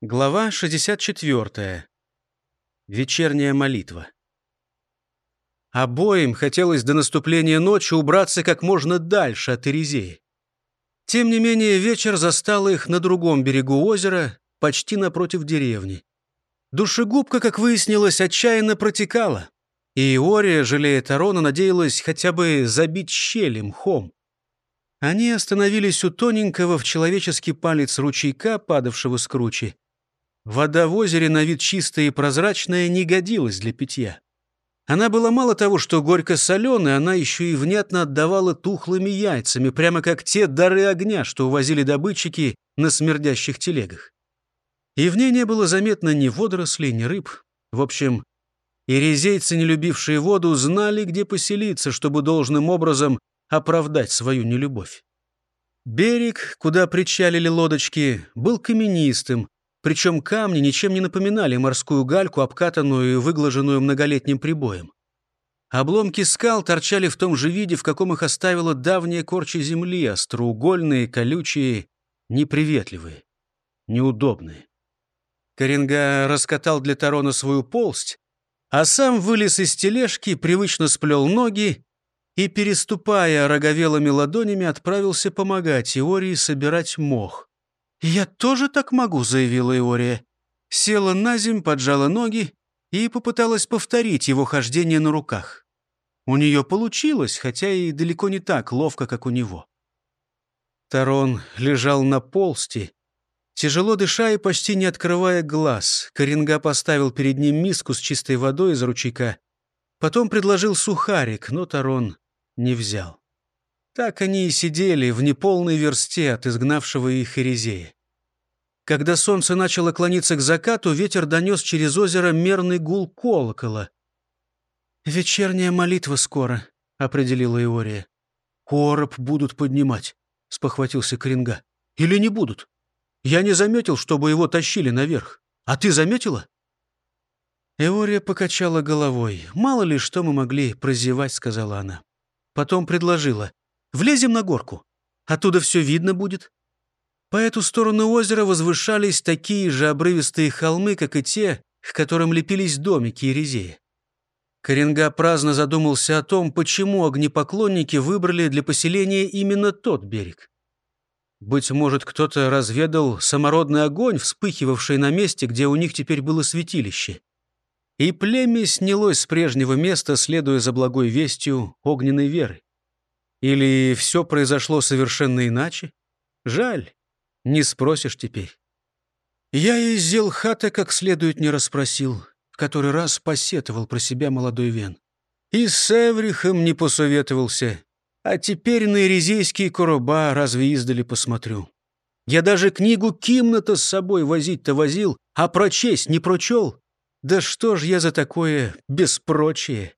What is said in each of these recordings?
Глава 64. Вечерняя молитва. Обоим хотелось до наступления ночи убраться как можно дальше от Эрезеи. Тем не менее, вечер застал их на другом берегу озера, почти напротив деревни. Душегубка, как выяснилось, отчаянно протекала, и Иория, жалея Тарона, надеялась хотя бы забить щели мхом. Они остановились у тоненького в человеческий палец ручейка, падавшего с кручи, Вода в озере на вид чистая и прозрачная не годилась для питья. Она была мало того, что горько-соленой, она еще и внятно отдавала тухлыми яйцами, прямо как те дары огня, что увозили добытчики на смердящих телегах. И в ней не было заметно ни водорослей, ни рыб. В общем, ирезейцы, не любившие воду, знали, где поселиться, чтобы должным образом оправдать свою нелюбовь. Берег, куда причалили лодочки, был каменистым, причем камни ничем не напоминали морскую гальку, обкатанную и выглаженную многолетним прибоем. Обломки скал торчали в том же виде, в каком их оставила давняя корча земли, остроугольные, колючие, неприветливые, неудобные. Коренга раскатал для Тарона свою полсть, а сам вылез из тележки, привычно сплел ноги и, переступая роговелыми ладонями, отправился помогать Иории собирать мох. «Я тоже так могу», — заявила Иория. Села на земь, поджала ноги и попыталась повторить его хождение на руках. У нее получилось, хотя и далеко не так ловко, как у него. Тарон лежал на полсти, тяжело дыша и почти не открывая глаз. Коренга поставил перед ним миску с чистой водой из ручейка. Потом предложил сухарик, но Тарон не взял. Так они и сидели в неполной версте от изгнавшего их Эрезея. Когда солнце начало клониться к закату, ветер донес через озеро мерный гул колокола. «Вечерняя молитва скоро», — определила Иория. «Короб будут поднимать», — спохватился Коренга. «Или не будут? Я не заметил, чтобы его тащили наверх. А ты заметила?» Эория покачала головой. «Мало ли, что мы могли прозевать», — сказала она. Потом предложила. Влезем на горку. Оттуда все видно будет. По эту сторону озера возвышались такие же обрывистые холмы, как и те, к которым лепились домики Ерезея. Коренга праздно задумался о том, почему огнепоклонники выбрали для поселения именно тот берег. Быть может, кто-то разведал самородный огонь, вспыхивавший на месте, где у них теперь было святилище. И племя снялось с прежнего места, следуя за благой вестью огненной веры. Или все произошло совершенно иначе? Жаль, не спросишь теперь. Я из Зелхата как следует не расспросил, в который раз посетовал про себя молодой Вен. И с Эврихом не посоветовался, а теперь на Эрезейские короба разве издали посмотрю. Я даже книгу Кимната с собой возить-то возил, а прочесть не прочел. Да что ж я за такое беспрочие?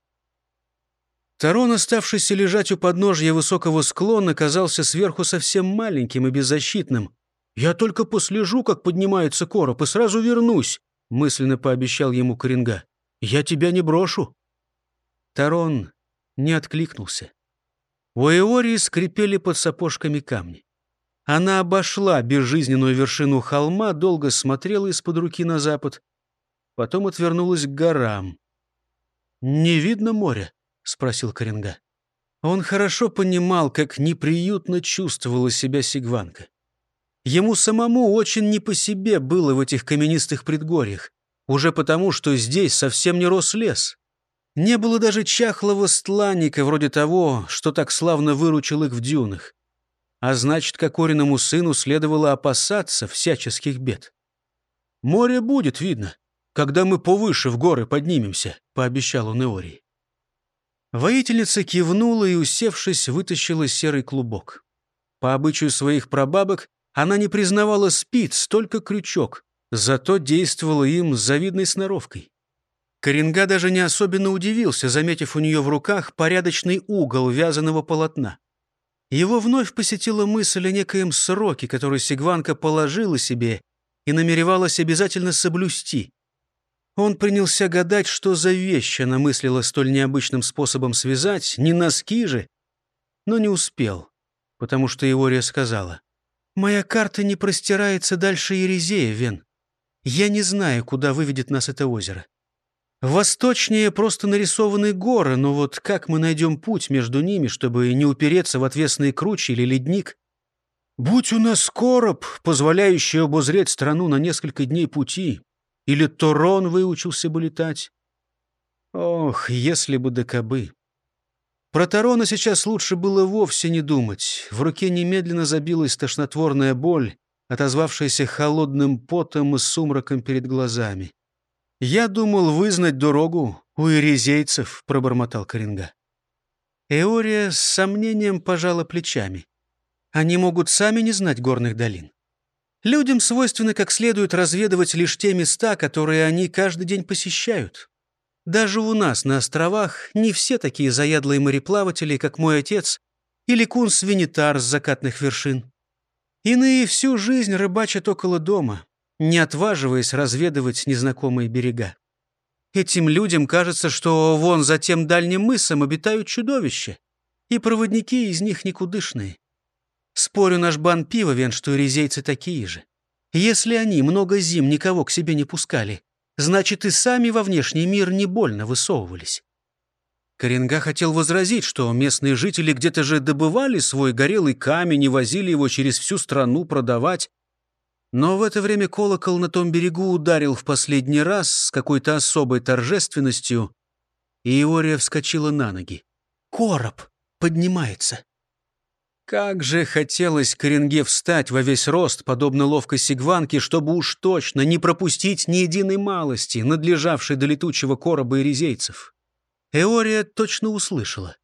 Тарон, оставшийся лежать у подножья высокого склона, казался сверху совсем маленьким и беззащитным. «Я только послежу, как поднимается короб, и сразу вернусь», — мысленно пообещал ему Коренга. «Я тебя не брошу». Тарон не откликнулся. У Эории скрипели под сапожками камни. Она обошла безжизненную вершину холма, долго смотрела из-под руки на запад, потом отвернулась к горам. «Не видно моря?» — спросил Коренга. Он хорошо понимал, как неприютно чувствовала себя Сигванка. Ему самому очень не по себе было в этих каменистых предгорьях, уже потому, что здесь совсем не рос лес. Не было даже чахлого стланника, вроде того, что так славно выручил их в дюнах. А значит, Кокориному сыну следовало опасаться всяческих бед. «Море будет видно, когда мы повыше в горы поднимемся», — пообещал он Иории. Воительница кивнула и, усевшись, вытащила серый клубок. По обычаю своих прабабок она не признавала спиц, только крючок, зато действовала им с завидной сноровкой. Коренга даже не особенно удивился, заметив у нее в руках порядочный угол вязаного полотна. Его вновь посетила мысль о некоем сроке, который Сигванка положила себе и намеревалась обязательно соблюсти. Он принялся гадать, что за вещь она мыслила столь необычным способом связать, не носки же, но не успел, потому что Иория сказала, «Моя карта не простирается дальше Ерезея, Вен. Я не знаю, куда выведет нас это озеро. Восточнее просто нарисованы горы, но вот как мы найдем путь между ними, чтобы не упереться в отвесные кручи или ледник? Будь у нас короб, позволяющий обозреть страну на несколько дней пути, или Торон выучился бы летать. Ох, если бы да кобы. Про Торона сейчас лучше было вовсе не думать. В руке немедленно забилась тошнотворная боль, отозвавшаяся холодным потом и сумраком перед глазами. «Я думал вызнать дорогу у иризейцев», — пробормотал Коренга. Эория с сомнением пожала плечами. Они могут сами не знать горных долин. Людям свойственно как следует разведывать лишь те места, которые они каждый день посещают. Даже у нас на островах не все такие заядлые мореплаватели, как мой отец или кун-свинитар с закатных вершин. Иные всю жизнь рыбачат около дома, не отваживаясь разведывать незнакомые берега. Этим людям кажется, что вон за тем дальним мысом обитают чудовища, и проводники из них никудышные. Спорю, наш бан пивовен, что резейцы такие же. Если они много зим никого к себе не пускали, значит, и сами во внешний мир не больно высовывались. Коренга хотел возразить, что местные жители где-то же добывали свой горелый камень и возили его через всю страну продавать, но в это время колокол на том берегу ударил в последний раз с какой-то особой торжественностью, и Иория вскочила на ноги. «Короб поднимается!» Как же хотелось Коренге встать во весь рост, подобно ловкой сигванке, чтобы уж точно не пропустить ни единой малости, надлежавшей до летучего короба и резейцев. Эория точно услышала.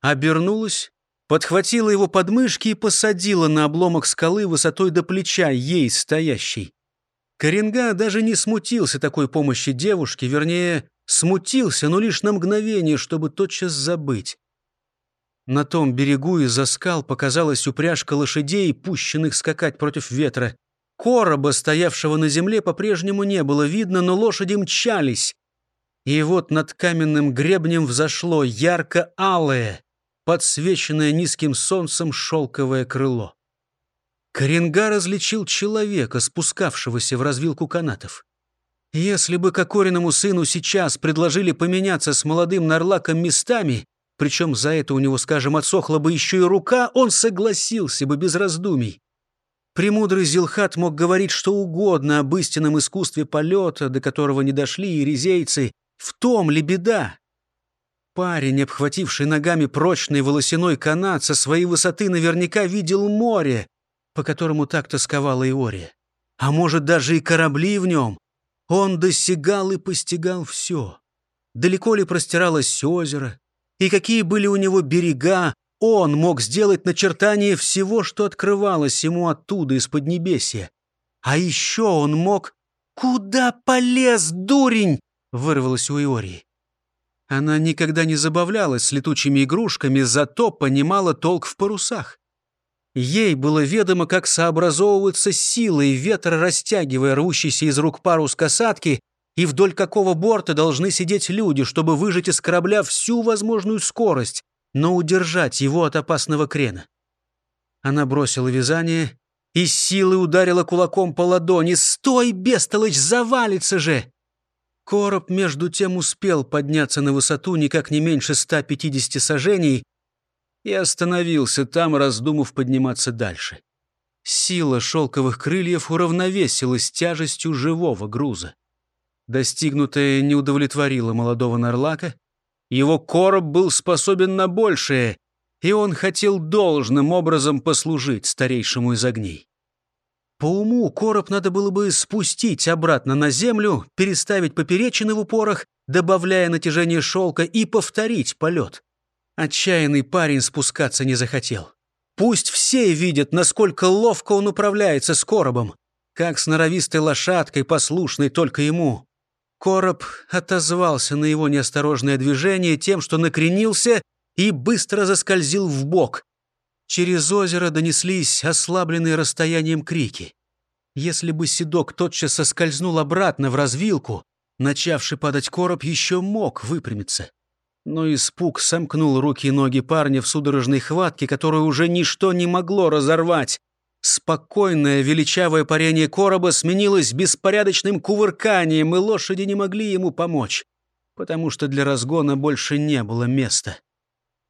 Обернулась подхватила его подмышки и посадила на обломок скалы высотой до плеча ей стоящей. Коренга даже не смутился такой помощи девушке, вернее, смутился, но лишь на мгновение, чтобы тотчас забыть. На том берегу из-за скал показалась упряжка лошадей, пущенных скакать против ветра. Короба, стоявшего на земле, по-прежнему не было видно, но лошади мчались. И вот над каменным гребнем взошло ярко-алое, подсвеченное низким солнцем шелковое крыло. Коренга различил человека, спускавшегося в развилку канатов. Если бы Кокориному сыну сейчас предложили поменяться с молодым Нарлаком местами, причем за это у него, скажем, отсохла бы еще и рука, он согласился бы без раздумий. Премудрый Зилхат мог говорить что угодно об истинном искусстве полета, до которого не дошли и резейцы. В том ли беда? Парень, обхвативший ногами прочный волосяной канат, со своей высоты наверняка видел море, по которому так тосковала Иория. А может, даже и корабли в нем. Он достигал и постигал все. Далеко ли простиралось озеро, и какие были у него берега, он мог сделать начертание всего, что открывалось ему оттуда, из под небесия. А еще он мог... «Куда полез, дурень?» — вырвалось у Иории. Она никогда не забавлялась с летучими игрушками, зато понимала толк в парусах. Ей было ведомо, как сообразовываются силы и ветра, растягивая рвущийся из рук парус касатки, и вдоль какого борта должны сидеть люди, чтобы выжать из корабля всю возможную скорость, но удержать его от опасного крена. Она бросила вязание и силой ударила кулаком по ладони. «Стой, бестолочь, завалится же!» Короб, между тем, успел подняться на высоту никак не меньше 150 сажений и остановился там, раздумав подниматься дальше. Сила шелковых крыльев уравновесилась тяжестью живого груза. Достигнутое не удовлетворило молодого Нарлака. Его короб был способен на большее, и он хотел должным образом послужить старейшему из огней. По уму короб надо было бы спустить обратно на землю, переставить поперечины в упорах, добавляя натяжение шелка и повторить полет. Отчаянный парень спускаться не захотел. Пусть все видят, насколько ловко он управляется с коробом, как с норовистой лошадкой, послушной только ему. Короб отозвался на его неосторожное движение тем, что накренился и быстро заскользил в бок, Через озеро донеслись ослабленные расстоянием крики. Если бы седок тотчас соскользнул обратно в развилку, начавший падать короб еще мог выпрямиться. Но испуг сомкнул руки и ноги парня в судорожной хватке, которую уже ничто не могло разорвать. Спокойное величавое парение короба сменилось беспорядочным кувырканием, и лошади не могли ему помочь, потому что для разгона больше не было места.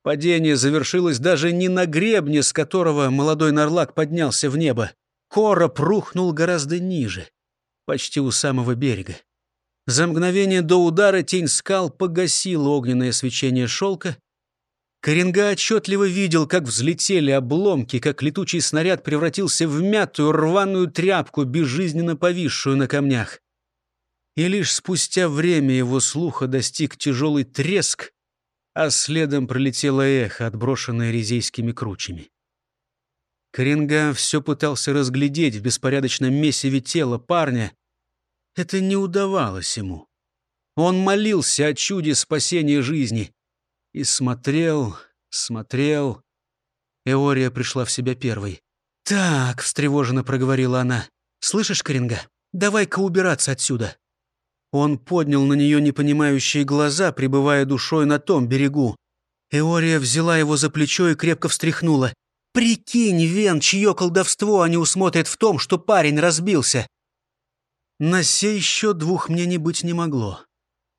Падение завершилось даже не на гребне, с которого молодой нарлак поднялся в небо. Короб рухнул гораздо ниже, почти у самого берега. За мгновение до удара тень скал погасила огненное свечение шелка. Коренга отчетливо видел, как взлетели обломки, как летучий снаряд превратился в мятую рваную тряпку, безжизненно повисшую на камнях. И лишь спустя время его слуха достиг тяжелый треск, а следом пролетело эхо, отброшенное резейскими кручами. Коренга все пытался разглядеть в беспорядочном месиве тела парня, это не удавалось ему. Он молился о чуде спасения жизни. И смотрел, смотрел. Эория пришла в себя первой. «Так», — встревоженно проговорила она. «Слышишь, Коренга, давай-ка убираться отсюда». Он поднял на нее непонимающие глаза, пребывая душой на том берегу. Эория взяла его за плечо и крепко встряхнула. «Прикинь, Вен, чье колдовство они усмотрят в том, что парень разбился. На сей счет двух мнений быть не могло.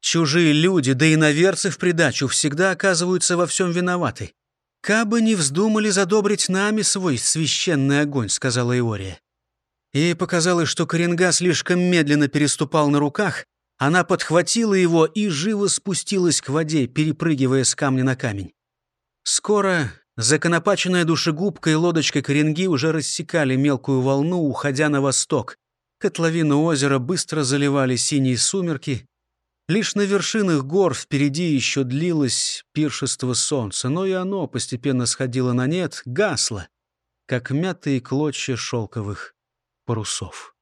Чужие люди, да и наверцы в придачу, всегда оказываются во всем виноваты. «Кабы не вздумали задобрить нами свой священный огонь», — сказала Иория. Ей показалось, что Коренга слишком медленно переступал на руках, она подхватила его и живо спустилась к воде, перепрыгивая с камня на камень. Скоро законопаченная душегубка и лодочка Коренги уже рассекали мелкую волну, уходя на восток, Котловину озера быстро заливали синие сумерки. Лишь на вершинах гор впереди еще длилось пиршество солнца, но и оно постепенно сходило на нет, гасло, как мятые клочья шелковых парусов.